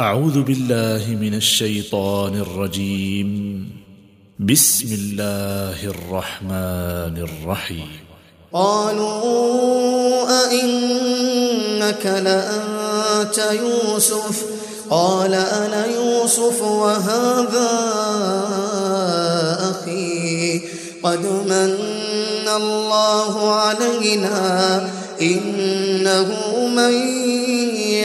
أعوذ بالله من الشيطان الرجيم. بسم الله الرحمن الرحيم. قالوا أئنك لأنت يوسف؟ قال أنا يوسف وهذا أخي. قد من الله علينا إنه من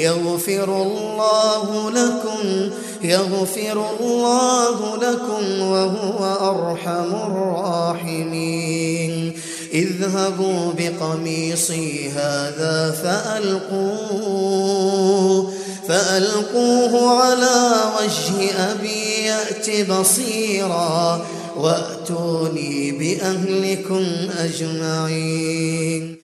يغفر الله لكم يغفر الله لكم وهو أرحم الراحمين. اذهبوا بقميصي هذا فألقوه فألقوه على وجه أبي يأت بصيرا وأتوني بأهلكم أجمعين.